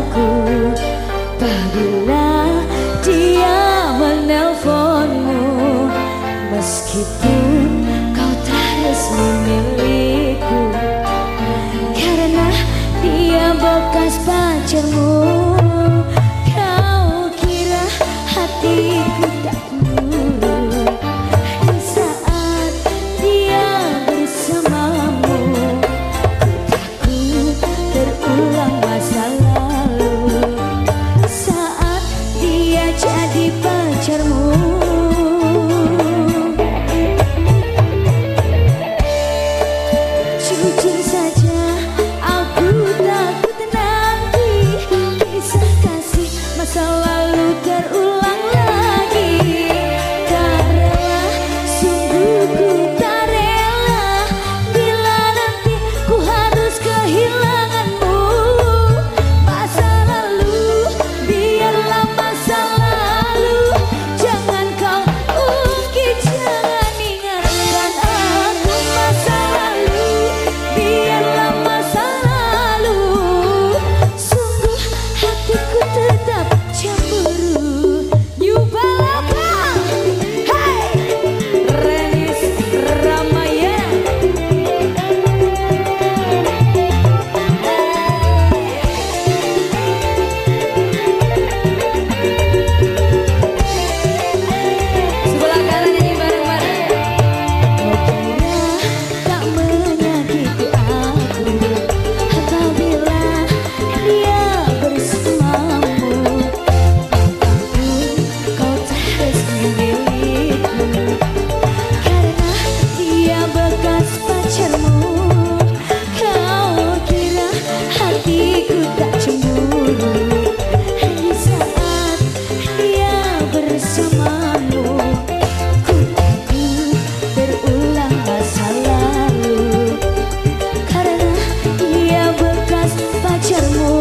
aku. Bila dia menelponmu. Meskipun kau tak resmi milikku Karena dia bekas pacarmu. Kau kira hatiku tak 羡慕。